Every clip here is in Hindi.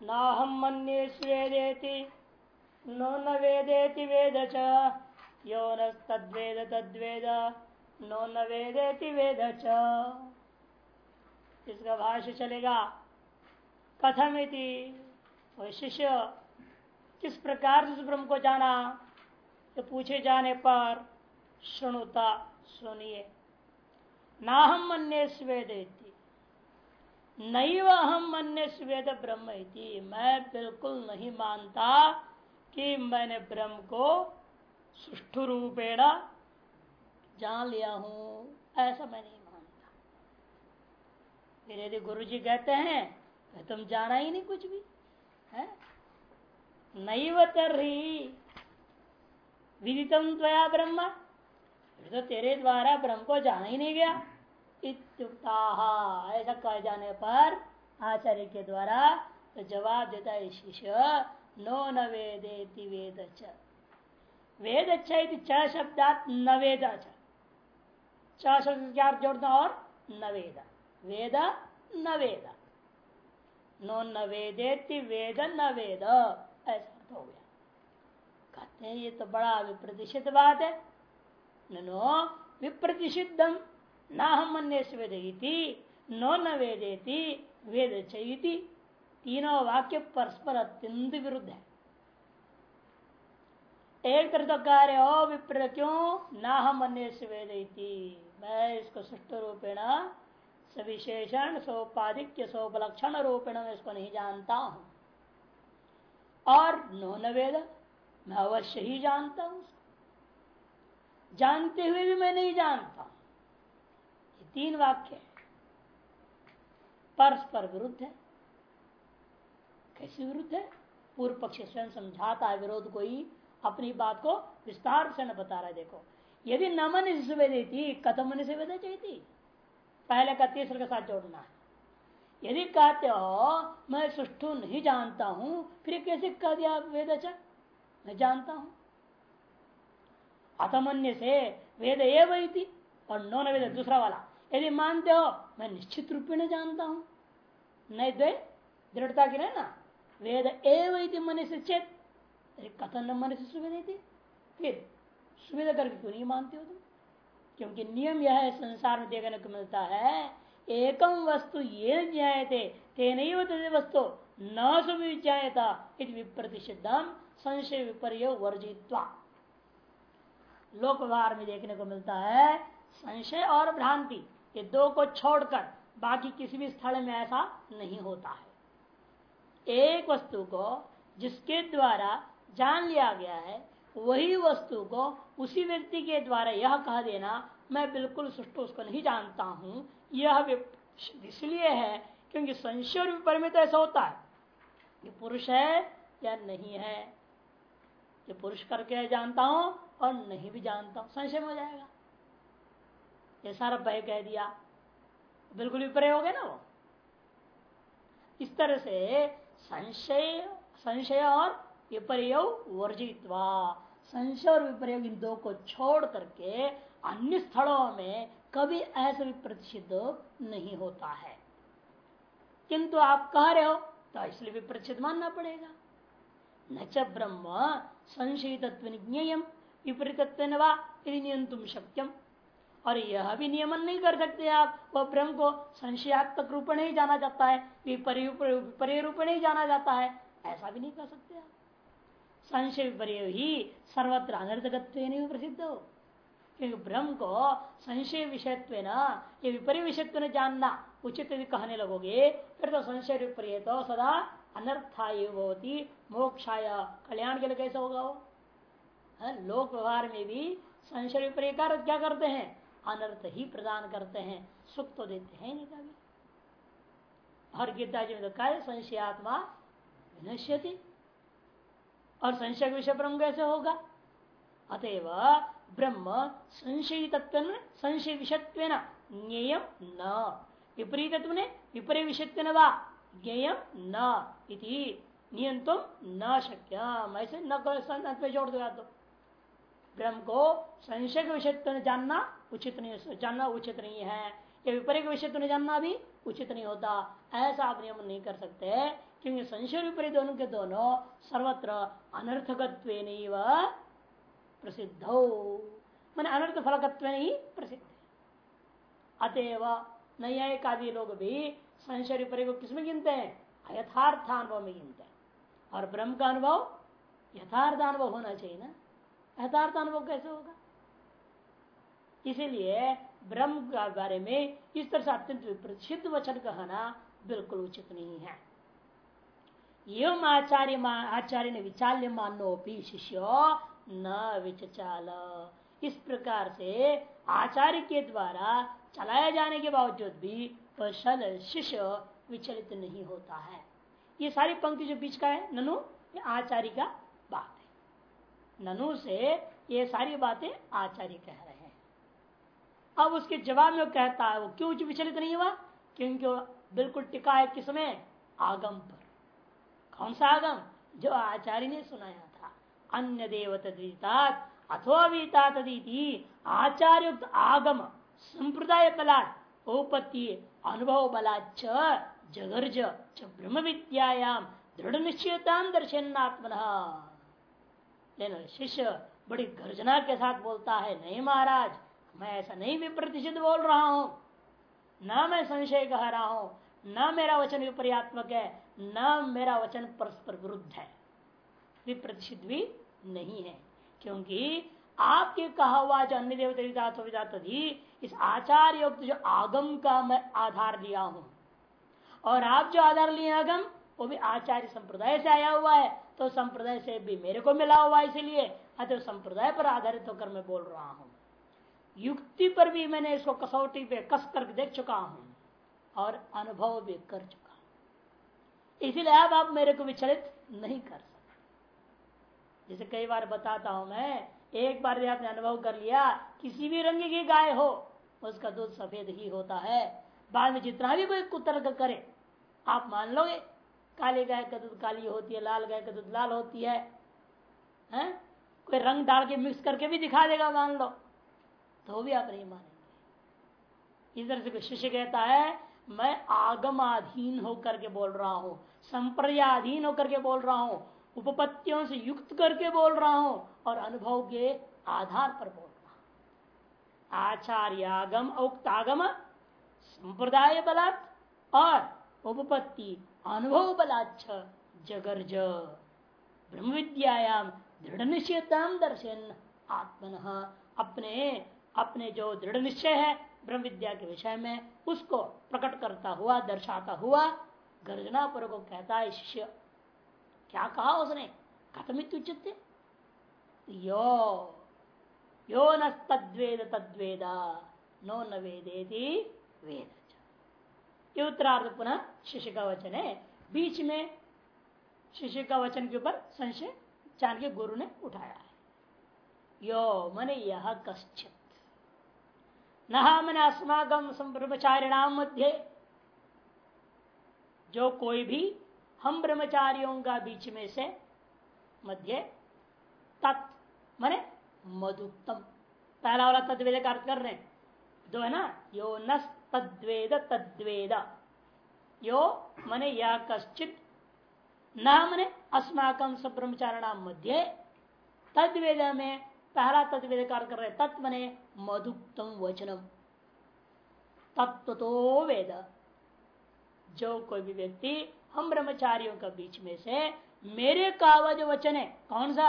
ना हम मन्ये स्वेदेति, नो न वेदेति वेद च। यो न तद्वेद तद्वेद नो न वेदेति वेद च। इसका भाष्य चलेगा कथमिति वह शिष्य, किस प्रकार से ब्रह्म को जाना? तो पूछे जाने पर सुनुता सुनिए ना हम मन्य स्वेदेति नहीं वह हम मन्य स्वेद ब्रह्म मैं बिल्कुल नहीं मानता कि मैंने ब्रह्म को सुष्ठु रूपेण जान लिया हूँ। ऐसा मैं नहीं मानता। फिर यदि गुरु जी कहते हैं तो तुम जाना ही नहीं कुछ भी, है? नहीं तरी विदितम त्वया ब्रह्म। तो तेरे द्वारा ब्रह्म को जाना ही नहीं गया। इत्युक्ता ऐसा कह जाने पर आचार्य के द्वारा तो जवाब देता है शिष्य, नो न वेदेति वेद च वेद च न वेद च। शब्द क्या जोड़ना और न वेद वेद न वेद नो न वेदेति वेद न वेद ऐसा हो गया। कहते हैं, ये तो बड़ा विप्रतिषित बात है। नो विप्रतिषिद्धम न हम मन वेदी नो न वेदेति वेद चयती तीनों वाक्य परस्पर अत्यंत विरुद्ध है। एक तरह तो कार्य हो विप्र, क्यों ना हम अन्य वेदी मैं इसको सुष्ट रूपेण, सविशेषण, सोपाधिक्य, सोपलक्षण रूपेण में इसको नहीं जानता हूँ। और नो न वेद मैं अवश्य ही जानता हूँ जानते हुए भी मैं नहीं जानता तीन वाक्य परस्पर विरुद्ध है। कैसे विरुद्ध है? पूर्व पक्ष स्वयं समझाता है विरोध को ही, अपनी बात को विस्तार से न बता रहा है। देखो, यदि नमन से देती कथम से वेद चाहिए पहले का तीसरे के साथ जोड़ना है। यदि कहते हो, मैं सुष्ठु नहीं जानता हूँ, फिर कैसे कह दिया वेद मैं जानता हूँ। अतमन्य से वेद ए वही थी और नौ न वेद दूसरा वाला। यदि मानते हो, मैं निश्चित रूप में जानता हूँ। नहीं दे दृढ़ता की ना। वेद एवं मन से चेत। कथन मन से सुविधा थी फिर सुविधा करके क्यों नहीं मानते हो तुम? क्योंकि नियम यह है, संसार में देखने को मिलता है, एकम वस्तु ये ज्ञाते तेन वस्तु न सुविज्ञाता विप्रतिषिद्धम, संशय विपर्य वर्जित्वा। लोक व्यवहार में देखने को मिलता है, संशय और भ्रांति। ये दो को छोड़कर बाकी किसी भी स्थल में ऐसा नहीं होता है। एक वस्तु को जिसके द्वारा जान लिया गया है, वही वस्तु को उसी व्यक्ति के द्वारा यह कह देना, मैं बिल्कुल सुष्ट उसको नहीं जानता हूँ। यह इसलिए है क्योंकि संशय विपर में तो ऐसा होता है कि पुरुष है या नहीं है। पुरुष करके जानता हूँ और नहीं भी जानता हूँ। संशय हो जाएगा। ये सारा भय कह दिया। बिल्कुल विपर्य हो गया ना वो। इस तरह से संशय संशय और विपर्य वर्जित्वा। संशय और विपर्य इन दो को छोड़ करके अन्य स्थलों में कभी ऐसा भी प्रतिषिध नहीं होता है। किंतु आप कह रहे हो तो इसलिए भी प्रतिषिध मानना पड़ेगा। न च ब्रह्म संशय तत्व निज्ञेयम विपरीत नियंतुम शक्यम। और यह भी नियमन नहीं कर सकते आप। वह ब्रह्म को संशयात्मक रूप नहीं जाना जाता है विपर्य रूप नहीं जाना जाता है। ऐसा भी नहीं कर सकते आप। संशय विपर्य ही सर्वत्र अनर्थकत्व नहीं प्रसिद्ध हो। क्योंकि ब्रह्म को संशय विषयत्व ये विपर्य विषयत्व जानना, उचित यदि कहने लगोगे, फिर तो संशय विपर्य तो सदा अनर्थाय होती मोक्षाय। कल्याण के लिए कैसे होगा वो? लोक व्यवहार में भी संशय विपर्य क्या करते हैं? अनर्थ ही प्रदान करते हैं, सुख तो देते हैं नहीं कभी। और गीता जी में तो कहा संशयात्मा विनश्यति। और संशय विषय ब्रह्म कैसे होगा? अतएव ब्रह्म संशय तत्व संशय विषयत्व ज्ञेय न। विपरीत ने विपरीत विषयत्व ज्ञेय न इति नियंत्रण न शक्य ऐसे न जोड़ दो तो। ब्रह्म को संशय के विषय जानना उचित नहीं जानना उचित नहीं है। ये विपरीत विषय जानना भी उचित नहीं होता। ऐसा आप नियम नहीं कर सकते, क्योंकि संशय विपरीत दोनों के दोनों सर्वत्र अनर्थकत्व प्रसिद्ध। हो मैंने अनर्थ फलकत्व ही प्रसिद्ध अतएव न्यायिक आदि लोग भी संशय विपरीत को किसमें गिनते हैं? यथार्थ अनुभव में गिनते हैं। और ब्रह्म का अनुभव यथार्थ अनुभव होना चाहिए ना। यथार्थ अनुभव कैसे होगा? इसीलिए ब्रह्म के बारे में इस तरह से अत्यंत विप्रसिद्ध वचन कहना बिल्कुल उचित नहीं है। एवं आचार्य आचार्य ने विचाल्य मानोपी शिष्य न विचाल इस प्रकार से आचार्य के द्वारा चलाए जाने के बावजूद भी कौशल शिष्य विचलित नहीं होता है। ये सारी पंक्ति जो बीच का है, ननु, ये आचार्य का बात। ननु से ये सारी बातें आचार्य कह रहे हैं। अब उसके जवाब में कहता है, वो क्यों विचलित नहीं हुआ? क्योंकि बिल्कुल टिका है किसमें आगम पर। कौन सा आगम? जो आचार्य ने सुनाया था। अन्य देव तद्वितात अथोवीता तदीति आचार्युक्त आगम, संप्रदाय बला उपत्ति अनुभव बलाच जगर्ज ब्रह्म विद्यायाम दृढ़ निश्चयता दर्शनात्मन। लेकिन शिष्य बड़ी गर्जना के साथ बोलता है, नहीं महाराज, मैं ऐसा नहीं विप्रतिषिध बोल रहा हूँ। ना मैं संशय कह रहा हूँ, न मेरा वचन विपर्यात्मक है, न मेरा वचन परस्पर विरुद्ध है। विप्रतिषिध भी नहीं है, क्योंकि आपके कहा हुआ जो अन्य देवता तभी इस आचार युक्त जो आगम का मैं आधार लिया हूँ। और आप जो आधार लिए आगम, वो भी आचार्य संप्रदाय से आया हुआ है। तो संप्रदाय से भी मेरे को मिला हुआ है इसलिए, अतः संप्रदाय पर आधारित होकर मैं बोल रहा हूँ। युक्ति पर भी मैंने इसको कसौटी पे कस कर देख चुका हूँ और अनुभव भी कर चुका इसीलिए अब आप मेरे को विचलित नहीं कर सकते। जैसे कई बार बताता हूँ मैं, एक बार भी आपने अनुभव कर लिया, किसी भी रंग की गाय हो, उसका दूध सफ़ेद ही होता है। बाद में जितना भी कोई कुतर्क करे, आप मान लोगे काली गाय का दूध काली होती है, लाल गाय का दूध लाल होती है, हैं? कोई रंग डाल के मिक्स करके भी दिखा देगा मान लो तो भी आप नहीं मानेंगे। तरह से शिष्य कहता है, मैं आगमाधीन होकर के बोल रहा हूँ संप्रदाधीन होकर के बोल रहा हूँ, उपपत्तियों से युक्त करके बोल रहा हूँ और अनुभव के आधार पर बोल रहा हूँ। आचार्य आचार्यागम उक्तागम संप्रदाय बलात् और उपपत्ति अनुभव बलाच्छ जगर्ज। ब्रह्म विद्यायाम दृढ़ निश्चयताम दर्शन आत्मन। अपने अपने जो दृढ़ निश्चय है ब्रह्म विद्या के विषय में, उसको प्रकट करता हुआ, दर्शाता हुआ, गर्जना पर को कहता है, शिष्य, क्या कहा उसने? कथमित यो यो न तद्वेद तद्वेदा, नो न वेदेति वेद। ये उत्तरार्ध पुनः शिष्य का वचन है बीच में शिष्य का वचन के ऊपर संशय चाण के गुरु ने उठाया है। यो मन यह कश्चित। न मन अस्मागम ब्रह्मचारिणाम मध्य। जो कोई भी हम ब्रह्मचारियों का बीच में से मध्य, तत् मने मधुक्तम पहला वाला का अर्थ कर रहे दो है ना? यो न तद्वेद तद्वेद। यो मने या कश्चित, न मने अस्माकम सब मध्य तद्वेद में, पहला तद्वेद का अर्थ कर रहे तत्व मने मधुक्तम वचनम तत्व तो वेद। जो कोई भी व्यक्ति हम ब्रह्मचारियों के बीच में से, मेरे का जो वचन है, कौन सा?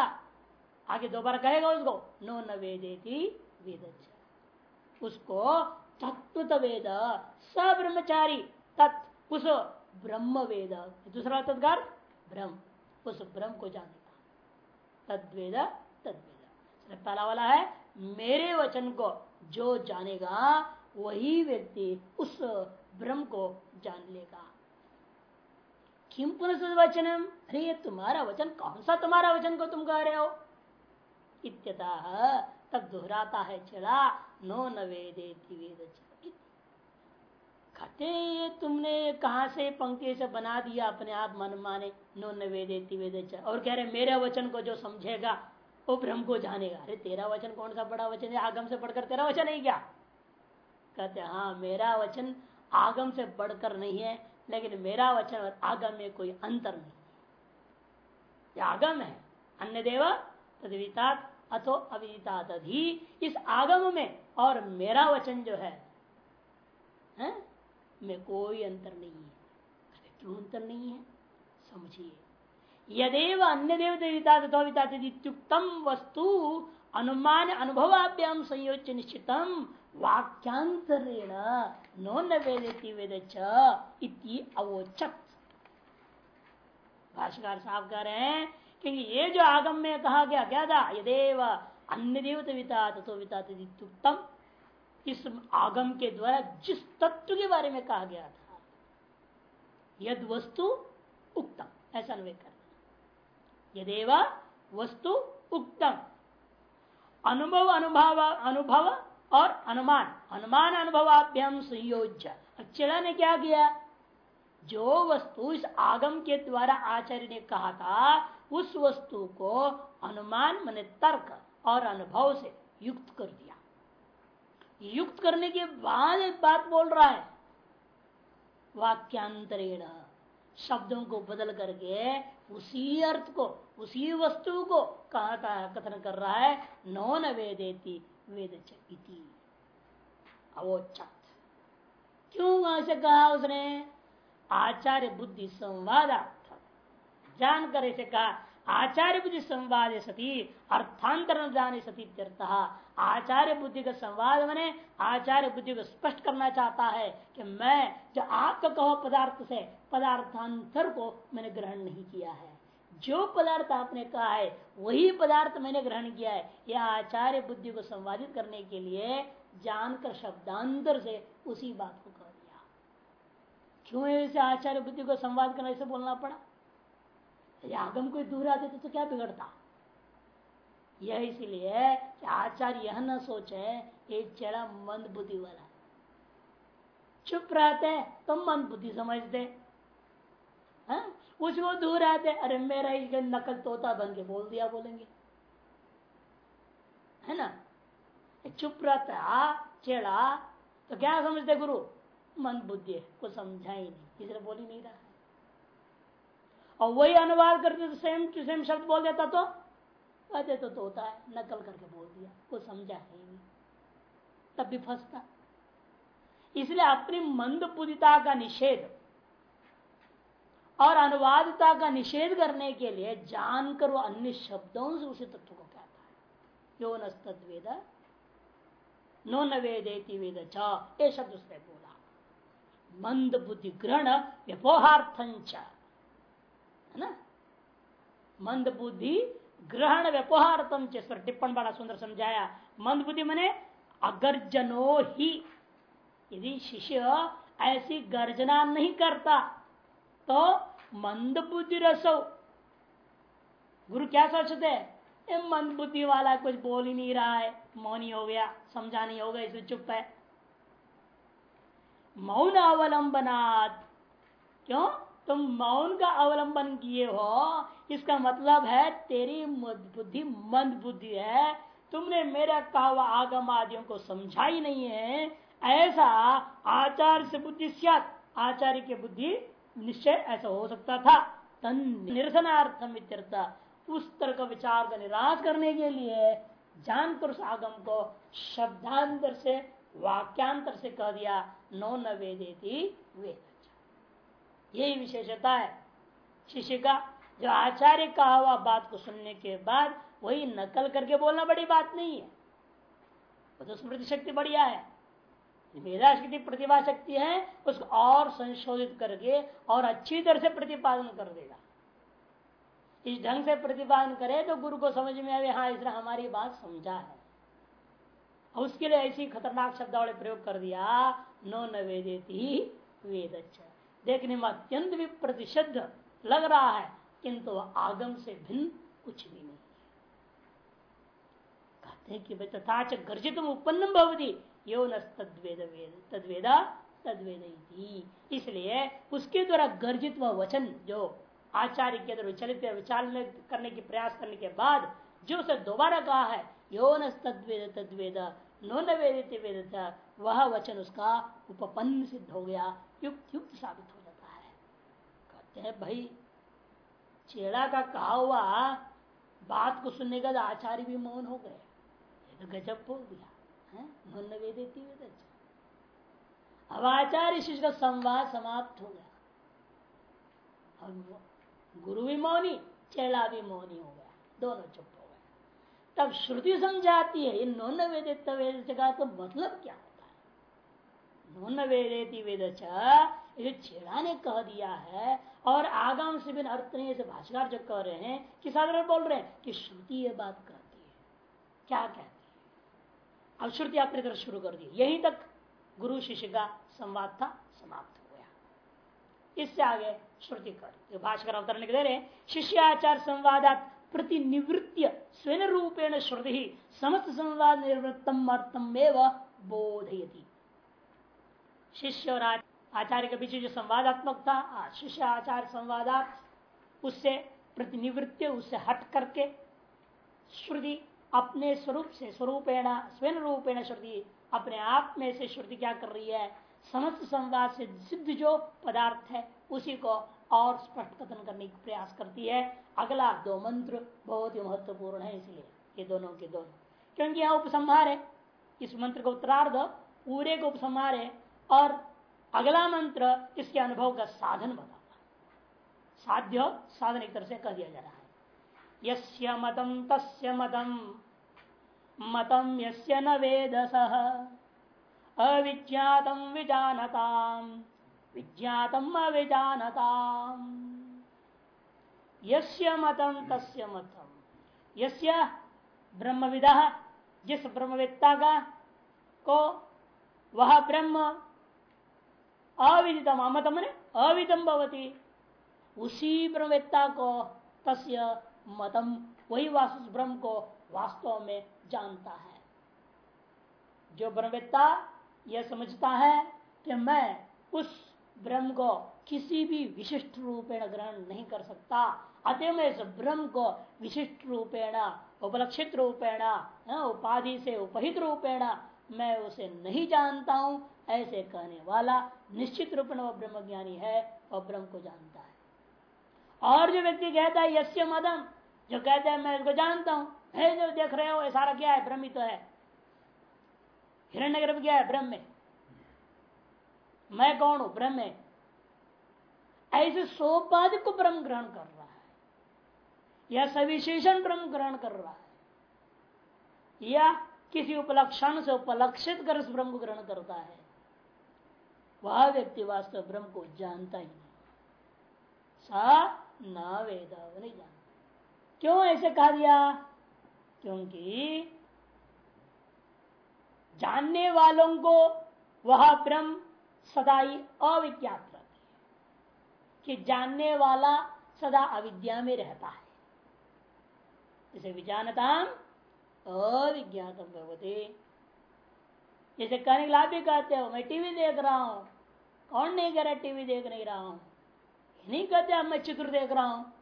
आगे दोबारा कहेगा उसको, नो न वेदेती वेद उसको तत्व वेद स ब्रह्मचारी, तत् उस ब्रह्म वेद दूसरा तत्कार ब्रह्म। उस ब्रह्म को जानेगा तद्वेद तद्वेद। पहला वाला है, मेरे वचन को जो जानेगा, वही व्यक्ति उस ब्रह्म को जान लेगा। किम पुनः वचनम? अरे तुम्हारा वचन, कौन सा तुम्हारा वचन को तुम कह रहे हो? इत्यतः तब दोहराता है चला नो न वेदे तुमने कहा से पंक्ति से बना दिया, अपने आप मन माने, नो न वेदे वेद और कह रहे, मेरे वचन को जो समझेगा, वो ब्रह्म को जानेगा। अरे, तेरा वचन कौन सा बड़ा वचन है? आगम से पढ़कर तेरा वचन है क्या? कहते हाँ मेरा वचन आगम से बढ़कर नहीं है, लेकिन मेरा वचन और आगम में कोई अंतर नहीं। आगम है। अन्य देव, तदवितात अथो अविदितात ही इस आगम में और मेरा वचन जो है, है? में कोई अंतर नहीं है। क्यों अंतर नहीं है? समझिए। यदेव अन्य देव देवतायुक्तम वस्तु अनुमान अनुभवाभ्याम संयोज्य निश्चितम वाक्यांतरेण नो न वेदी वेद अवोचत। भाष्यकार साहब कह रहे हैं क्योंकि ये जो आगम में कहा गया, क्या था? यदेव अन्य देवता इस आगम के द्वारा जिस तत्व के बारे में कहा गया था, यद वस्तु उक्तम। ऐसा अन्वय करना यदेव वस्तु उक्तम। अनुभव अनुभव अनुभव और अनुमान। अनुमान, अनुभवाभ्याम संयोज्य। अक्षरा ने क्या किया? जो वस्तु इस आगम के द्वारा आचार्य ने कहा था उस वस्तु को अनुमान मन तर्क और अनुभव से युक्त कर दिया। युक्त करने के बाद एक बात बोल रहा है। वाक्यांतरेण, शब्दों को बदल करके उसी अर्थ को, उसी वस्तु को कहता है कथन कर रहा है नौ न वेदेती वेद अवोचत। क्यों ऐसे कहा उसने? आचार्य बुद्धि संवाद जान कर इसे कहा, आचार्य बुद्धि संवाद सती, अर्थांतर जाने सती आचार्य बुद्धि का संवाद मैंने आचार्य बुद्धि को स्पष्ट करना चाहता है कि मैं जो आपका कहो पदार्थ से, पदार्थांतर को मैंने ग्रहण नहीं किया है। जो पदार्थ आपने कहा है, वही पदार्थ मैंने ग्रहण किया है। यह आचार्य बुद्धि को संवादित करने के लिए जानकर शब्दांतर से उसी बात को कह दिया। क्यों ऐसे आचार्य बुद्धि को संवाद करना ऐसे बोलना पड़ा? आगम कोई दूर आते तो, क्या बिगड़ता? यह इसलिए आचार्य यह न सोचे ये चढ़ा मंद बुद्धि वाला चुप रहते तो मंद बुद्धि समझते। हाँ? उसको दूर आते अरे मेरा ही नकल तोता बन के बोल दिया बोलेंगे। है ना? चुप रहता चेड़ा तो क्या समझते गुरु? मंद बुद्धि को समझा ही नहीं इसलिए बोल ही नहीं रहा। और वही अनुवाद करते तो सेम टू सेम शब्द बोल देता तो? कहते तो, तो होता है। नकल करके बोल दिया। वो समझा है नहीं। तब भी फंसता। इसलिए अपनी मंद का निषेध और अनुवादता का निषेध करने के लिए जानकर वो अन्य शब्दों से उसी तत्व को कहता है। यो नस्तवेद नो न वेदेति वेद ये शब्द उसने बोला। मंद बुद्धि ग्रहण व्यपोहार्थंच है ना? मंद बुद्धि, ग्रहण व्यवहारतम पर टिप्पण बड़ा सुंदर समझाया। मंद बुद्धि मने अगर्जनो ही। यदि शिष्य ऐसी गर्जना नहीं करता तो मंद बुद्धि रसो। गुरु क्या सोचते हैं? मंद बुद्धि वाला कुछ बोल ही नहीं रहा है। मौनी हो गया समझा नहीं होगा इसलिए चुप है। मौन अवलंबनात् क्यों? तुम मौन का अवलंबन किए हो, इसका मतलब है तेरी बुद्धि मंद बुद्धि है। तुमने मेरा कहा आगम आदियों को समझा ही नहीं है। ऐसा आचार्य से बुद्धि आचार्य की बुद्धि निश्चय ऐसा हो सकता था। निरसनार्थम उस तरह का विचार का निराश करने के लिए जानकर उस आगम को शब्दांतर से, वाक्यांतर से कह दिया। नो न वेदेती वेद। यही विशेषता है। शिष्य का जो आचार्य कहा हुआ बात को सुनने के बाद वही नकल करके बोलना बड़ी बात नहीं है। वो तो स्मृति शक्ति बढ़िया है। मेरा शक्ति प्रतिभा शक्ति है, उसको और संशोधित करके और अच्छी तरह से प्रतिपादन कर देगा। इस ढंग से प्रतिपादन करे तो गुरु को समझ में आए हाँ इसने हमारी बात समझा है। उसके लिए ऐसी खतरनाक शब्दावली प्रयोग कर दिया, नो न वेद अच्छा देखने में अत्यंत भी प्रतिशुद्ध लग रहा है, किंतु आगम से भिन्न कुछ भी नहीं कहते हैं कि तथा च गर्जित उत्पन्न भवती, यो न तद्वेद वेद, तद्वेदा इसलिए उसके द्वारा गर्जित वचन, जो आचार्य के द्वारा विचलित विचार करने की प्रयास करने के बाद जो उसे दोबारा कहा है, यो तद्वेद तद्वेद नो न वेदित वेद वह वचन उसका उपपन्न सिद्ध हो गया युक्त युक्त साबित हो जाता है। कहते हैं, भाई, चेड़ा का कहा हुआ बात को सुनने का आचार्य भी मौन हो गए। ये तो गजब बोल दिया, है? वेदित वेद अब आचार्य शिष्य का संवाद समाप्त हो गया। अब गुरु भी मौनी चेला भी मौनी हो गया। दोनों चुप। तब श्रुति समझाती है इन नोन वेदित वेद का तो मतलब क्या होता है? नोन वेदेती वेद छेड़ा ने कह दिया है, और आगाम से बिन अर्थ नहीं से भाषाकार जो कह रहे हैं, कि साधारण बोल रहे हैं कि श्रुति ये बात कहती है। क्या कहती है? अब श्रुति अपनी तरफ़ शुरू कर दी। यहीं तक गुरु शिष्य का संवाद था, समाप्त हो गया। इससे आगे श्रुति कर भाषकर अवतरण दे रहे शिष्याचार संवादात प्रतिनिवृत्य स्वयं रूपेण श्रुति समस्त संवाद निवृत्तम अर्थम बोधयती। शिष्य और आचार्य के पीछे जो संवादात्मक था शिष्य आचार्य संवादात उससे प्रतिनिवृत्य उससे हट करके श्रुति अपने स्वरूप से, स्वरूपेण स्वयं रूपेण श्रुति अपने आप में से श्रुति क्या कर रही है? समस्त संवाद से सिद्ध जो पदार्थ है, उसी को और स्पष्ट कथन करने का प्रयास करती है। अगला दो मंत्र बहुत ही महत्वपूर्ण है इसलिए, ये दोनों के दोनों। क्योंकि यहाँ उपसंहार है। इस मंत्र को उत्तरार्ध पूरे को उपसंहार है और अगला मंत्र इसके अनुभव का साधन बताता साध्य साधन एक तरह से कह दिया जा रहा है। यस्य मतम तस्य मतम मतम यस्य न वेद अविज्ञातम विजानताम। विज्ञातम अविजानताम। यस्य मतम तस्य मतम। यस्य ब्रह्मविदा, जिस ब्रह्मवेत्ता का को वह ब्रह्म अविदितम अमतम अविदम भवती। उसी ब्रह्मवेत्ता को, तस्य मतम, वही वास्तु ब्रह्म को वास्तव में जानता है। जो ब्रह्मवेत्ता यह समझता है कि मैं उस ब्रह्म को किसी भी विशिष्ट रूपेण ग्रहण नहीं कर सकता। अतः मैं इस ब्रह्म को विशिष्ट रूपेण, उपलक्षित रूपेण उपाधि से उपहित रूपेण, मैं उसे नहीं जानता हूँ। ऐसे कहने वाला निश्चित रूप में वह ब्रह्म ज्ञानी है, वह ब्रह्म को जानता है। और जो व्यक्ति कहता है यश्य मदम, जो कहता है, मैं इसको जानता हूँ। है जो देख रहे हो, ये सारा क्या है? ब्रह्म तो है। हिरण्य गर्भ क्या है? ब्रह्म में। मैं कौन हूँ? ब्रह्म में ऐसे सोपाधिक को ब्रह्म ग्रहण कर रहा है। या सविशेषण ब्रह्म ग्रहण कर रहा है। या किसी उपलक्षण से उपलक्षित कर उस ब्रह्म को ग्रहण करता है। वह व्यक्ति वास्तव ब्रह्म को जानता ही नहीं। सा न वेदा नहीं जानता। क्यों ऐसे कहा दिया? क्योंकि जानने वालों को वह ब्रह्म सदा ही अविज्ञात कि जानने वाला सदा अविद्या में रहता है। जैसे विजानता अविज्ञात भगवती जैसे कहने के लाभ भी कहते हो, मैं टीवी देख रहा हूँ। कौन नहीं कह रहा, टीवी देख नहीं रहा हूँ? नहीं कहते, अब मैं चित्र देख रहा हूँ।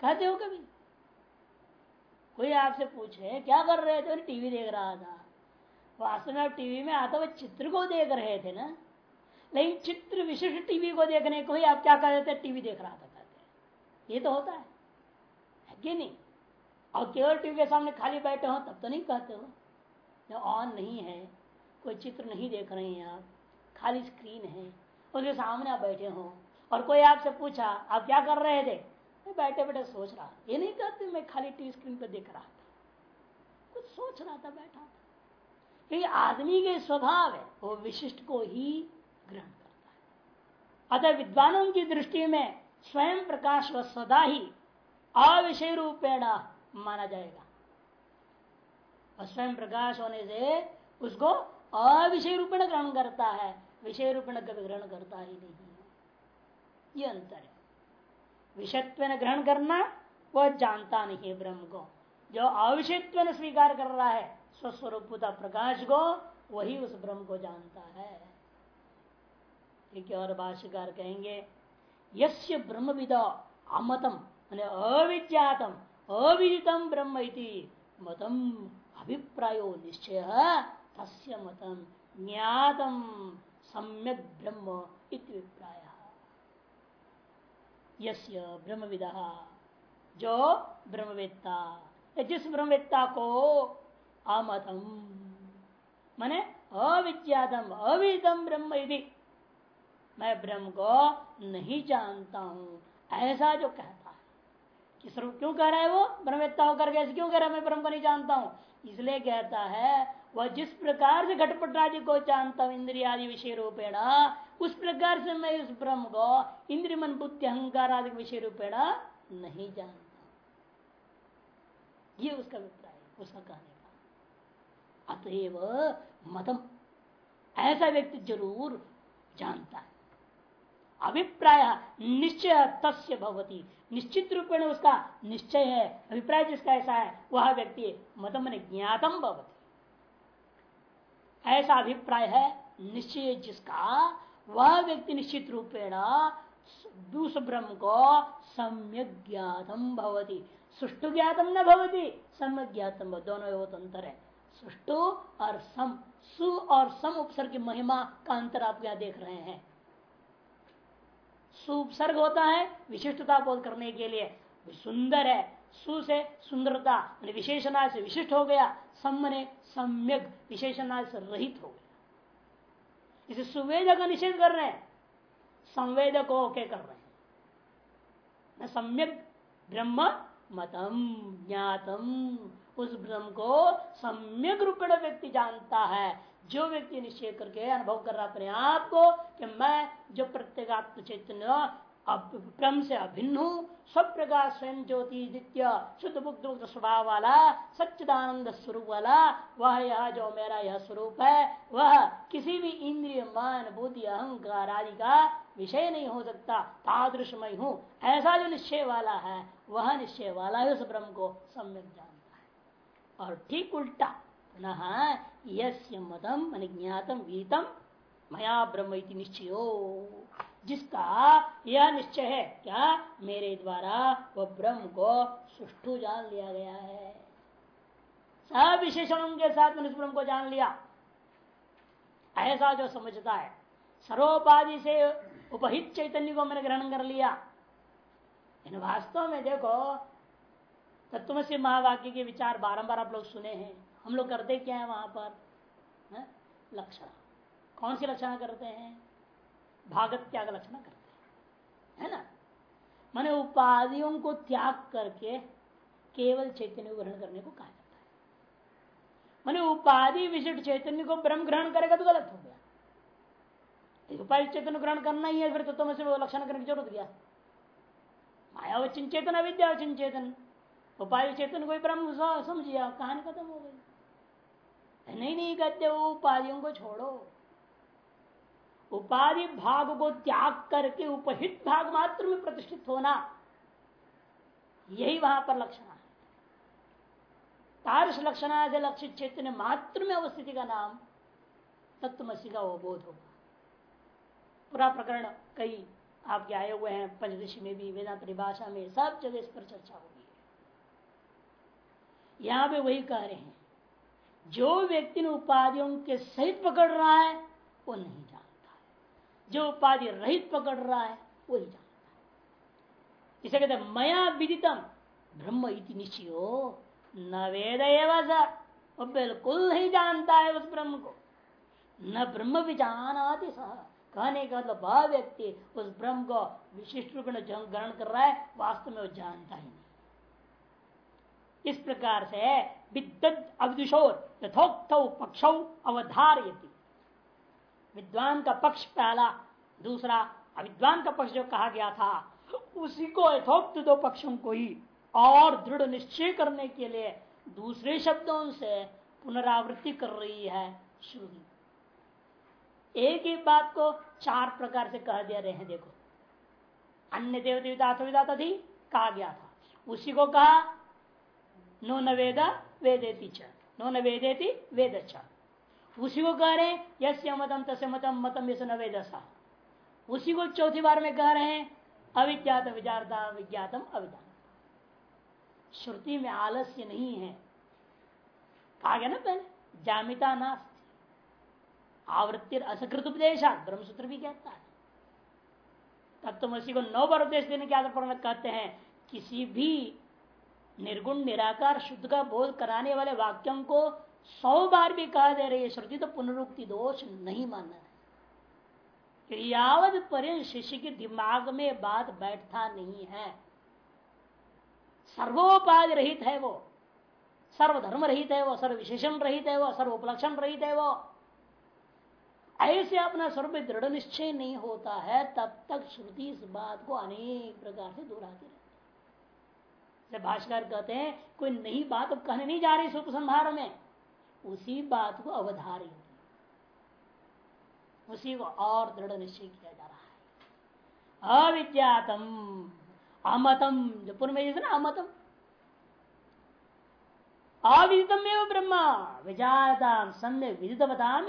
कहते हो कभी? कोई आपसे पूछे, क्या कर रहे थे? टीवी देख रहा था। वास्तव में आप टीवी में आता वो चित्र को देख रहे थे ना। लेकिन चित्र विशिष्ट टीवी को देखने को ही आप क्या कर देते टीवी देख रहा था कहते ये तो होता है। कि नहीं? और केवल टीवी के सामने खाली बैठे हो, तब तो नहीं कहते हो। जो ऑन नहीं है, कोई चित्र नहीं देख रहे हैं आप, खाली स्क्रीन है उसके सामने आप बैठे हो, और कोई आपसे पूछा, आप क्या कर रहे थे? बैठे बैठे सोच रहा ये नहीं कहते मैं खाली टीवी स्क्रीन पर देख रहा था। कुछ सोच रहा था, बैठा था। क्योंकि आदमी के स्वभाव है, वो विशिष्ट को ही ग्रहण करता है। अतः विद्वानों की दृष्टि में स्वयं प्रकाश व सदा ही अविषय रूपेण माना जाएगा। और स्वयं प्रकाश होने से उसको अविषय रूपेण ग्रहण करता है, विषय रूपेण कभी ग्रहण करता ही नहीं ये अंतर है। विषयत्व ग्रहण करना, वह जानता नहीं है ब्रह्म को। जो अविषयत्व स्वीकार कर रहा है स्वस्वरूपता प्रकाश को, वही उस ब्रह्म को जानता है। ठीक और भाष्यकार कहेंगे, यस्य ब्रह्म विद अमतम अविज्ञातम, अविदितम ब्रह्म मतम अभिप्रायो निश्चय, तस्य मतम ज्ञातम सम्यक ब्रह्म इतिप्राय यस्य ब्रह्मविद, जो ब्रह्मवेत्ता जिस ब्रह्मवेत्ता को अमतम, माने अविज्ञातम अविदम ब्रह्म मैं ब्रह्म को नहीं जानता हूँ। ऐसा जो कहता है। कि स्वरूप क्यों कह रहा है वो? ब्रह्मवेत्ता होकर कैसे क्यों कह रहा है, मैं ब्रह्म को नहीं जानता हूँ? इसलिए कहता है, वह जिस प्रकार से घटपट आदि को जानता हूँ इंद्रिया आदि विषय रूपेण, उस प्रकार से मैं उस ब्रह्म को इंद्रिय मन, बुद्धि, अहंकार आदि विषय रूपेण नहीं जानता ये उसका अभिप्राय उसका कहने का। अतएव मतम ऐसा व्यक्ति ज़रूर जानता है। अभिप्राय निश्चय तस्य भवती। निश्चित रूप में उसका निश्चय है, अभिप्राय जिसका ऐसा है, वह व्यक्ति मतम ज्ञातम भवती। ऐसा अभिप्राय है, निश्चय जिसका, वह व्यक्ति निश्चित रूपेण दूस ब्रह्म को सम्यक ज्ञातम भवती। सुष्टु ज्ञातम न भवती, सम्यक ज्ञातम दोनों अंतर है। सुष्टु और सम, सु और सम उपसर्ग की महिमा का अंतर आप यहाँ देख रहे हैं। सुपसर्ग होता है, विशिष्टता बोध करने के लिए। सुंदर है सु से सुंदरता विशेषणा से विशिष्ट हो गया सम ने सम्यक विशेषणा से रहित हो गया। इसे सुवेद का निषेध कर रहे हैं संवेद को ओके कर रहे हैं। सम्यक ब्रह्म मतम ज्ञातम, उस ब्रह्म को सम्यक रूप व्यक्ति जानता है जो व्यक्ति निश्चय करके अनुभव कर रहा अपने आप को कि मैं जो प्रत्येगात्म चैतन्य ब्रह्म से अभिन्न हूँ, सब प्रकार स्वयं ज्योति द्वितीय शुद्ध बुद्ध स्वभाव वाला, सच्चिदानंद स्वरूप वाला, वह यह जो मेरा यह स्वरूप है, वह किसी भी इंद्रिय, मन, बुद्धि, अहंकार आदि का विषय नहीं हो सकता, तादृशमय हूँ। ऐसा जो निश्चय वाला है, वह निश्चय वाला है उस ब्रह्म को सम्यक जानता है। और ठीक उल्टा पुनः यस्य मतम ज्ञातम वीतम मया ब्रह्म निश्चयो। जिसका यह निश्चय है, क्या? मेरे द्वारा वह ब्रह्म को सुष्टु जान लिया गया है। सब विशेषणों के साथ मैंने ब्रह्म को जान लिया। ऐसा जो समझता है सर्वोपाधि से उपहित चैतन्य को मैंने ग्रहण कर लिया। इन वास्तव में देखो तत्व से महावाक्य के विचार बारंबार आप लोग सुने हैं। हम लोग करते क्या है वहाँ पर? लक्षण। कौन सी लक्षण करते हैं? भागत त्याग लक्षण करते हैं। है ना? मैंने उपाधियों को त्याग करके केवल चैतन्य ग्रहण करने को कहा जाता है। मैंने उपाधि विशिष्ट चैतन्य को ब्रह्म ग्रहण करेगा तो गलत हो गया। उपाधि चैतन्य ग्रहण करना ही है, फिर तो तुम्हें से लक्षण करने की ज़रूरत क्या? माया व चिंचेतन अविद्या चिंचेतन उपाधि चेतन कोई ब्रह्म समझिया, कहानी खत्म हो गई। नहीं नहीं कहते वो उपाधियों को छोड़ो। उपाधि भाग को त्याग करके उपहित भाग मात्र में प्रतिष्ठित होना, यही वहाँ पर लक्षण है। तारस लक्षण से लक्षित चैतन्य मात्र में अवस्थिति का नाम तत्वमसी का अवबोध होगा। पूरा प्रकरण कई आपके आए हुए हैं, पंचदशी में भी, वेदांत परिभाषा में, सब जगह इस पर चर्चा होगी। यहाँ पे वही कह रहे हैं। जो व्यक्ति उपाधियों के सहित पकड़ रहा है, वो नहीं जानता जो उपाधि रहित पकड़ रहा है वही जानता है। इसे कहते मया विदितम, ब्रह्म इति निश्चयो, न वेद एवं वो बिल्कुल नहीं जानता है उस ब्रह्म को। न ब्रह्म भी जानाति सह कहने का मतलब वह व्यक्ति उस ब्रह्म को विशिष्ट रूप में ग्रहण कर रहा है, वास्तव में वो जानता ही नहीं। इस प्रकार से अविदुषोर यथोक्त पक्ष अवधारयती। विद्वान का पक्ष पहला, दूसरा, अविद्वान का पक्ष जो कहा गया था, उसी को यथोक्त दो पक्षों को ही और दृढ़ निश्चय करने के लिए दूसरे शब्दों से पुनरावृत्ति कर रही है श्रुति एक ही बात को चार प्रकार से कह दे रहे हैं, देखो। अन्य देव देवता थी कहा गया था। उसी को कहा नो न वेद, वेदेती च। नो न वेदेती, वेद उसी को कह रहे हैं यश मतम तस्य मतम मतम यश न वेद उसी को चौथी बार में कह रहे हैं, अविज्ञात विचारता विज्ञातम अविज्ञान श्रुति में आलस्य नहीं है। कहा गया ना पहले? जामिता नास्ती। आवृत्ति असकृत उपदेश ब्रह्मसूत्र भी कहता है। तत्वसी को नौ बार उपदेश देने के आधार पर कहते हैं, किसी भी निर्गुण, निराकार शुद्ध का बोध कराने वाले वाक्यों को सौ बार भी कह दे रही है। श्रुति तो पुनरुक्ति दोष नहीं मानना है। यावत शिष्य के दिमाग में बात बैठता नहीं है। सर्वोपाधि रहित है वो। सर्वधर्म रहित है वो सर्व विशेषण रहित है वो सर्व उपलक्षण रहित है वो। ऐसे अपना स्वरूप दृढ़ निश्चय नहीं होता है, तब तक श्रुति इस बात को अनेक प्रकार से दोहराती रहती भाष्यकार कहते हैं, कोई नई बात अब कहने नहीं जा रही उपसंहार में। उसी बात को अवधारी। उसी को और दृढ़ निश्चय किया जा रहा है। अविद्यातम, अमतम, जो पूर्व में ना अमतम। अविदितम एवं ब्रह्म, विजाता सम्य विदितवताम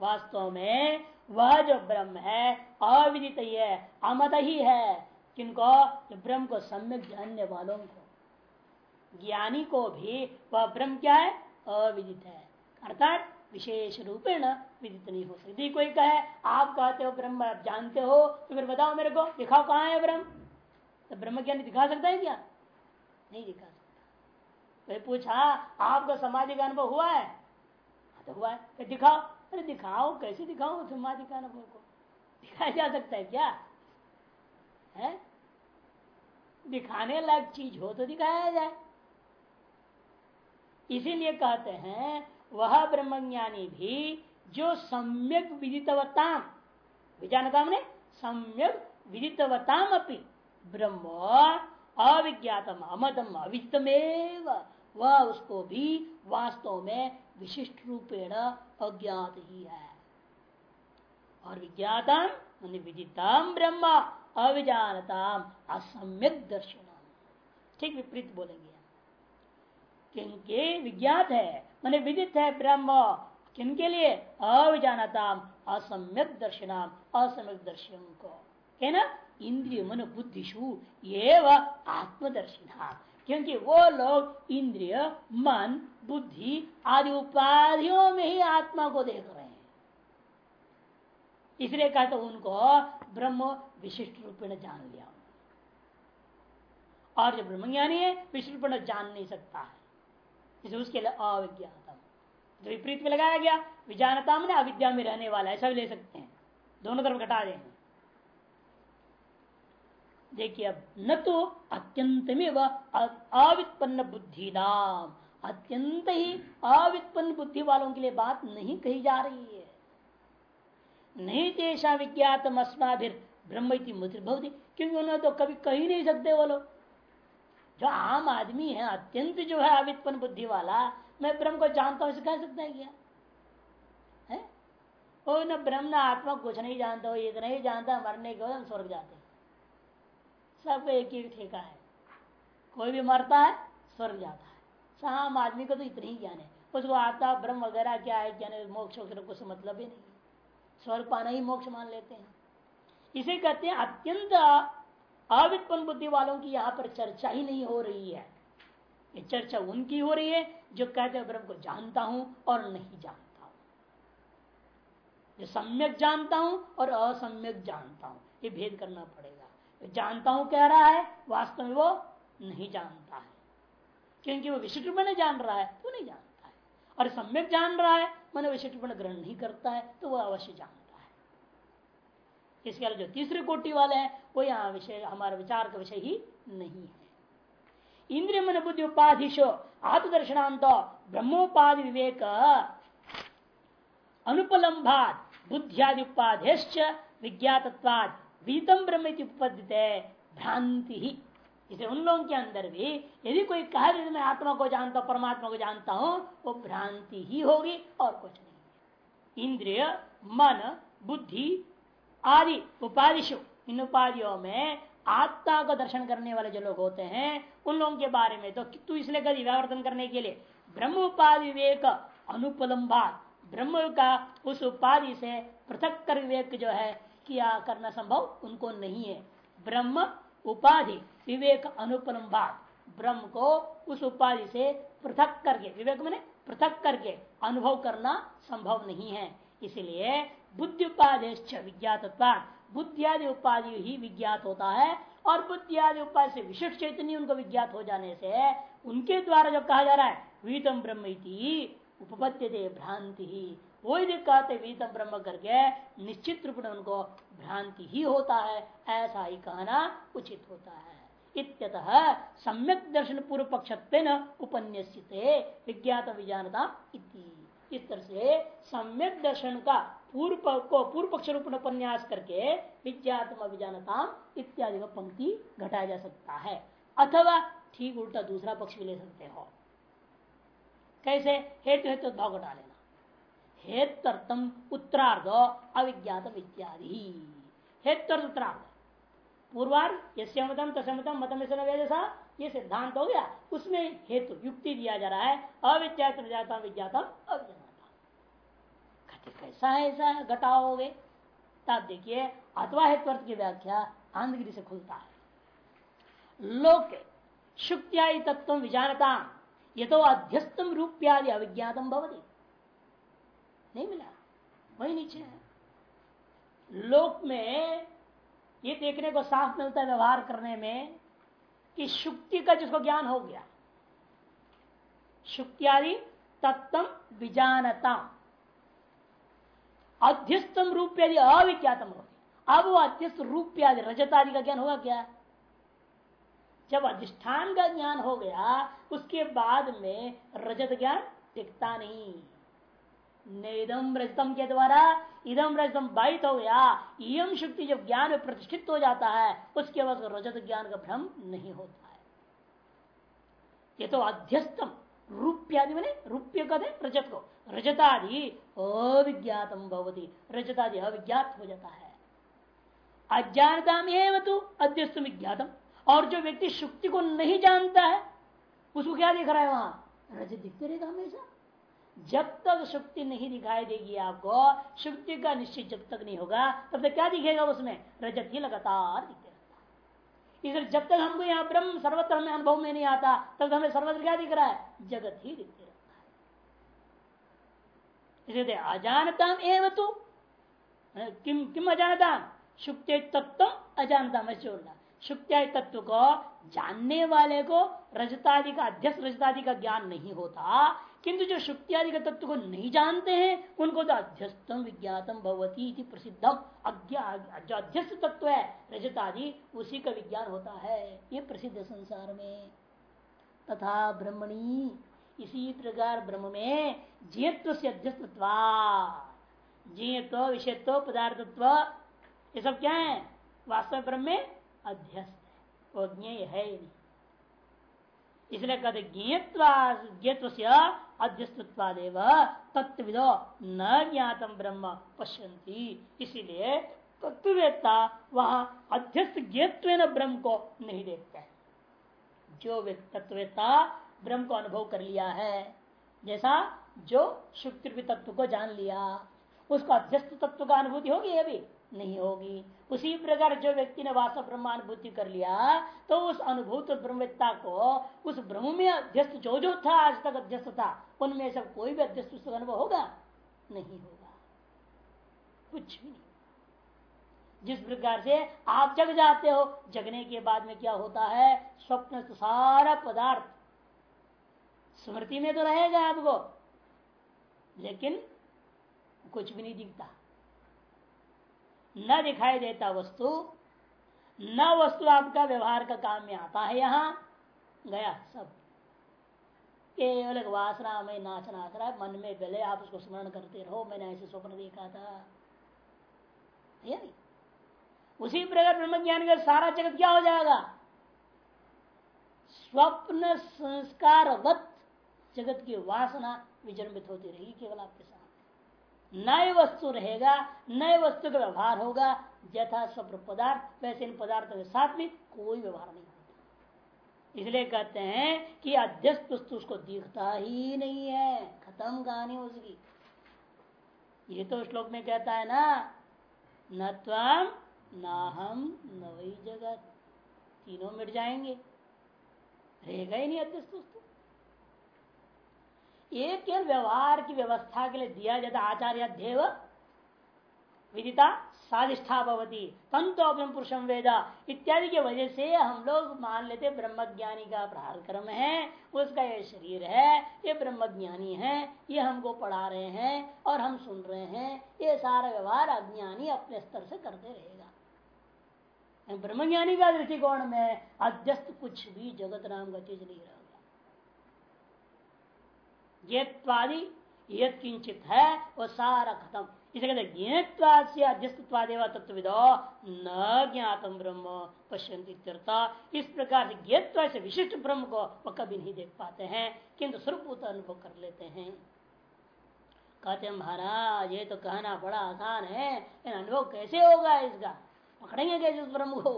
वास्तव में वह जो ब्रह्म है, अविदित ही है, अमत ही है। किनको? जो ब्रह्म को सम्यक जानने वालों को। ज्ञानी को भी वह ब्रह्म क्या है? अविदित है। अर्थात विशेष रूपेण विदित नहीं हो सकती। कोई कहे आप कहते हो ब्रह्म आप जानते हो तो फिर बताओ मेरे को दिखाओ कहाँ है ब्रह्म? तो ब्रह्म ज्ञान दिखा सकता है क्या? नहीं दिखा सकता। तो पूछा आपको समाधि का अनुभव हुआ है? हाँ, तो हुआ है। तो दिखाओ। अरे दिखाओ कैसे दिखाओ समाधि का अनुभव को? दिखाया जा सकता है क्या? है? दिखाने लायक चीज़ हो तो दिखाया जाए। इसीलिए कहते हैं, वह ब्रह्मज्ञानी भी जो सम्यक विदितवताम विजानता ने सम्यक विदितवताम अपनी ब्रह्म अविज्ञातम अमतम अविदितमेव, वह उसको भी वास्तव में विशिष्ट रूपेण अज्ञात ही है। और विज्ञाता विदिताम ब्रह्म अविजानताम, असम्यक दर्शन ठीक विपरीत बोलेंगे क्योंकि विज्ञात है? मैंने विदित है ब्रह्म। किनके लिए? अविजानताम, असम्यक दर्शनाम, असम्यक दर्शन को। है ना? इंद्रिय मन बुद्धिशु ये आत्मदर्शिना क्योंकि वो लोग इंद्रिय, मन, बुद्धि आदि उपाधियों में ही आत्मा को देख रहे हैं। इसलिए कहते तो उनको ब्रह्म विशिष्ट रूप में जान लिया। और जो ब्रह्मज्ञानी है, विशिष्ट रूप में जान नहीं सकता है। इसे उसके लिए अविज्ञातम जो विपरीत में लगाया गया, विजानता में अविद्या में रहने वाला ऐसा भी ले सकते हैं। दोनों तरफ़ घटा देंगे देखिए अब, न तो अत्यंत में अवित्पन्न बुद्धि नाम, अत्यंत ही अवित्पन्न बुद्धि वालों के लिए बात नहीं कही जा रही है। नहीं तेषा विज्ञात अस्माभिर ब्रह्म मुद्र भवती। क्योंकि उन्हें तो कभी कही नहीं सकते वो लोग। जो आम आदमी है, अत्यंत जो है अवित्पन्न बुद्धि वाला, मैं ब्रह्म को जानता हूँ कह सकता है क्या? है? न ब्रह्म न आत्मा, कुछ नहीं जानता हो इतना ही जानता, मरने के बाद हम स्वर्ग जाते सबको एक ही ठेका है। कोई भी मरता है, स्वर्ग जाता है। आम आदमी को तो इतना ही ज्ञान है। उसको आता ब्रह्म वगैरह क्या है ज्ञान मोक्ष कुछ मतलब ही नहीं। स्वर्ग पाना ही मोक्ष मान लेते हैं। इसे कहते हैं अत्यंत अवित्पन्न बुद्धि वालों की यहाँ पर चर्चा ही नहीं हो रही है। ये चर्चा उनकी हो रही है जो कहते हैं ब्रह्म को जानता हूँ और नहीं जानता हूँ। जो सम्यक जानता हूँ और असम्यक जानता हूँ, ये भेद करना पड़ेगा। जानता हूँ कह रहा है, वास्तव में वो नहीं जानता है। क्योंकि वो विशिष्ट रूप में जान रहा है तो नहीं जानता। और सम्यक जान रहा है मैंने विशिष्ट रूप ग्रहण नहीं करता है तो वह अवश्य जानता है। इसके अलावा जो तीसरे कोटि वाले हैं, वो यहाँ विषय, हमारे विचार का विषय ही नहीं है। इंद्रिय मन बुद्धि उपाधिशो आत्मदर्शनांत ब्रह्मोपाधि विवेक अनुपलम्भात बुद्धियादि उपाध्यश्च विज्ञातत्वाद वीतम ब्रह्म भ्रांति ही इसे उन लोगों के अंदर भी, यदि कोई कह दे मैं आत्मा को जानता हूँ, परमात्मा को जानता हूँ, वो भ्रांति ही होगी और कुछ नहीं। इंद्रिय, मन, बुद्धि आदि उपाधिशु, इन उपाधियों में आत्मा का दर्शन करने वाले जो लोग होते हैं, उन लोगों के बारे में तो तू इसलिए कभी व्यावर्तन करने के लिए, ब्रह्म उपाधि विवेक अनुपलम्बा ब्रह्म का उस उपाधि से पृथक कर विवेक जो है, किया करना संभव उनको नहीं है। ब्रह्म उपाधि, विवेक अनुपलम्बाद ब्रह्म को उस उपाधि से पृथक करके, विवेक मैंने पृथक करके अनुभव करना संभव नहीं है। इसलिए बुद्धि उपाधि विज्ञात बुद्धि आदि उपाधि ही विज्ञात होता है और बुद्धि आदि उपाधि से विशिष्ट चैतन्य उनको विज्ञात हो जाने से उनके द्वारा जो कहा जा रहा है, वीतम ब्रह्म उपपद्य दे भ्रांति। ही वो यदि कहते वीतम ब्रह्म करके निश्चित रूप में उनको भ्रांति ही होता है, ऐसा ही कहना उचित होता है। इत्यतः सम्यक दर्शन पूर्व पक्ष उपन्यासित विज्ञात विजानता इस तरह से सम्यक दर्शन का पूर्व को पूर्व पक्ष रूप में उपन्यास करके विज्ञातम विजानता इत्यादि का पंक्ति घटाया जा सकता है। अथवा ठीक उल्टा दूसरा पक्ष भी ले सकते हो। कैसे? हेतु हेतु भाव घटा लेना। हेतर्थम उत्तरार्ध अविज्ञात इत्यादि हेतुर्थ उत्तरार्ध वेदसा, ये सिद्धांत हो गया, उसमें हेतु, युक्ति दिया जा रहा है अविज्ञात विज्ञाता विज्ञातम अविज्ञाता कैसा है, ऐसा घटाओगे? तब देखिए, अथवा हेतुअर्थ की व्याख्या आंधगिरी से खुलता है। लोक शुक्त्या तत्व विजानता ये तो अध्यस्तम रूप्यादि अविज्ञातम भवती। नहीं मिला। वही नीचे है। लोक में ये देखने को साफ़ मिलता है व्यवहार करने में कि शुक्ति का जिसको ज्ञान हो गया शुक्त्यादि तत्तम विजानता। अध्यस्तम रूप रूप्यादि अविज्ञातम हो अब वो अध्यस्त रूप्यादि रजतादि का ज्ञान होगा क्या? जब अधिष्ठान का ज्ञान हो गया, उसके बाद में रजत ज्ञान टिकता नहीं। नेदम रजतम के द्वारा इदम रजतम बाहित हो गया यम शक्ति जब ज्ञान में प्रतिष्ठित हो जाता है, उसके बाद रजत ज्ञान का भ्रम नहीं होता है। ये तो अध्यस्तम, रूप्यादि मैंने रूप्य कहते रजत को। रजतादि अविज्ञातम भवती, रजतादि अविज्ञात हो जाता है। अज्ञानता में तो अध्यस्त विज्ञातम। और जो व्यक्ति शुक्ति को नहीं जानता है, उसको क्या दिख रहा है वहाँ? रजत दिखते रहेगा हमेशा। जब तक शुक्ति नहीं दिखाई देगी आपको, शुक्ति का निश्चित जब तक नहीं होगा, तब तक क्या दिखेगा उसमें? रजत ही लगातार इसलिए जब तक हमको यहाँ ब्रह्म सर्वत्र हमें अनुभव में नहीं आता, तब हमें सर्वत्र क्या दिख रहा है? जगत ही दिखते रहता है। इसलिए अजानता एवं तो किम किम अजानता शुक्ति तत्व अजानता में छोड़ना शुक्त्यादि तत्व को जानने वाले को रजतादि का, अध्यक्ष रजतादि का ज्ञान नहीं होता। किंतु जो शुक्त्यादि के तत्व को नहीं जानते हैं, उनको तो अध्यस्तम विज्ञातम भवती प्रसिद्धम। जो अध्यस्त तत्व है, रजतादि, उसी का विज्ञान होता है। ये प्रसिद्ध संसार में। तथा ब्रह्मणी, इसी प्रकार ब्रह्म में जीयत्व से अध्यस्तत्व। जीयत्व, विषयत्व, पदार्थत्व, ये सब क्या है? वास्तव ब्रह्म में अध्यस्त है। इसलिए कहते ज्ञत्व से अध्यस्तवादेव तत्विदो न ज्ञातम ब्रह्म पश्यंती इसीलिए तत्ववेत्ता वहाँ अध्यस्त ज्ञत्व ब्रह्म को नहीं देखते है। जो तत्ववेत्ता ब्रह्म को अनुभव कर लिया है, जैसा जो शुक्र तत्व को जान लिया, उसको अध्यस्त तत्व का अनुभूति होगी अभी? नहीं होगी। उसी प्रकार जो व्यक्ति ने वास्तव ब्रह्मानुभूति कर लिया तो उस अनुभूत ब्रह्मता को, उस ब्रह्म में अध्यस्त जो जो था, आज तक अध्यस्त था उनमें से कोई भी अध्यस्त अनुभव होगा? नहीं होगा। कुछ भी नहीं जिस प्रकार से आप जग जाते हो, जगने के बाद में क्या होता है? स्वप्न तो सारा पदार्थ। स्मृति में तो रहेगा आपको। लेकिन कुछ भी नहीं दिखता। न दिखाई देता वस्तु, न वस्तु आपका व्यवहार का काम में आता है यहाँ। गया सब। केवल वासना में नाच नाच मन में गले आप उसको स्मरण करते रहो, मैंने ऐसे स्वप्न देखा था। नहीं? उसी प्रकार ब्रह्म ज्ञान का सारा जगत क्या हो जाएगा? स्वप्न संस्कारवत जगत की वासना विजृंभित होती रहेगी केवल आपके साथ। नए वस्तु रहेगा, नए वस्तु का व्यवहार होगा, यथा स्वप्न पदार्थ, वैसे इन पदार्थों के साथ भी कोई व्यवहार नहीं। इसलिए कहते हैं कि अध्यस्त वस्तु उसको दिखता ही नहीं है, खत्म कहानी उसकी। ये तो श्लोक में कहता है ना, न तम ना हम न वही जगत। तीनों मिट जाएँगे। रहेगा ही नहीं अध्यस्त वस्तु। एक व्यवहार की व्यवस्था के लिए दिया जाता आचार्य देव विदिता साधिष्ठा भवती। तंतु पुरुषम वेदा। इत्यादि की वजह से हम लोग मान लेते ब्रह्मज्ञानी का प्रार क्रम है, उसका ये शरीर है, ये ब्रह्मज्ञानी है, ये हमको पढ़ा रहे हैं और हम सुन रहे हैं, ये सारा व्यवहार अज्ञानी अपने स्तर से करते रहेगा। ब्रह्मज्ञानी का दृष्टिकोण में अध्यस्त कुछ भी जगत नाम का चीज़ नहीं रहेगा ये किंचित है, वो सारा खत्म। इसे कहते ज्ञातवाद से अध्यस्तवादेव न ज्ञातम ब्रह्म पश्यंती इस प्रकार से ज्ञातवा से विशिष्ट ब्रह्म को वह कभी नहीं देख पाते हैं, किंतु स्वरूप अनुभव कर लेते हैं। कहते हैं, महाराज, ये तो कहना बड़ा आसान है अनुभव कैसे होगा इसका? पकड़ेंगे कैसे उस ब्रह्म को?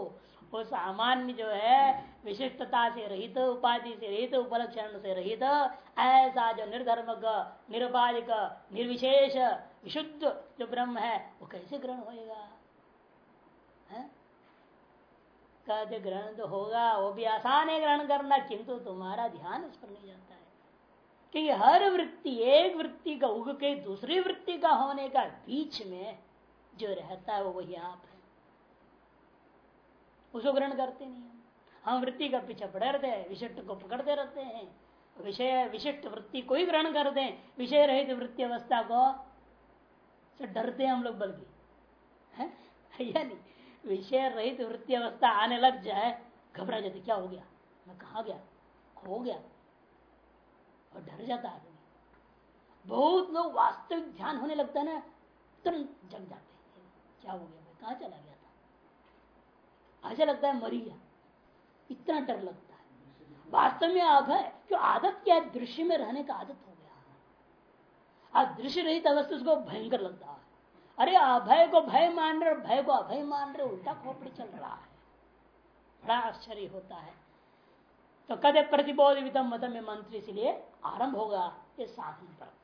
वो सामान्य जो है, विशिष्टता से रहित, उपाधि से रहित, उपलक्षण से रहित, ऐसा जो निर्धर्मक निरुपाधिक निर्विशेष विशुद्ध जो ब्रह्म है, वो कैसे ग्रहण होएगा? कहते ग्रहण तो होगा, वो भी आसान है ग्रहण करना, किंतु तुम्हारा ध्यान उस पर नहीं जाता है। क्योंकि हर वृत्ति, एक वृत्ति का उग के दूसरी वृत्ति का होने का बीच में जो रहता है, वो वही आप है। उसको ग्रहण करते नहीं हम। हम वृत्ति का पीछे पड़े रहते हैं, विशिष्ट को पकड़ते रहते हैं। विषय, विशिष्ट वृत्ति को ही ग्रहण करते हैं विषय रहित वृत्ति अवस्था को से डरते हैं हम लोग बल्कि। है? विषय रहित वृत्ति अवस्था आने लग जाए, घबरा जाते, क्या हो गया? मैं कहा गया? खो गया। और डर जाता आदमी। बहुत लोग वास्तविक ध्यान होने लगता है ना, तुरंत जग जाते हैं। क्या हो गया? मैं कहा चला गया था? ऐसा लगता है मरी गया। इतना डर लगता है। वास्तव में अब है क्यों आदत क्या है? दृश्य में रहने का आदत दृश्य रहित अवस्था उसको भयंकर लगता है। अरे अभय को भय मान रहे भय को अभय मान रहे, उल्टा खोपड़ी चल रहा है। बड़ा आश्चर्य होता है। तो कदे प्रतिबोध वितम मत में मंत्र इसलिए आरंभ होगा, ये साधन पर।